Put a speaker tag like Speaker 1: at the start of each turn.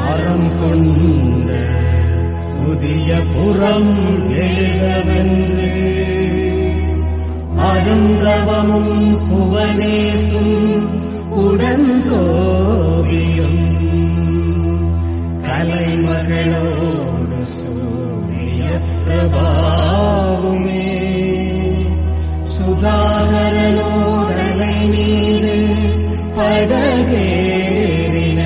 Speaker 1: அறம் கொண்ட புதிய புறம் எழுதவென்று அருந்தவமும் புவனேசும் உடன்கோபியும் കരങ്ങളോട് സൂര്യ പ്രഭാവുമേ സുധാകരനോടലൈ നീത് പടകേറിന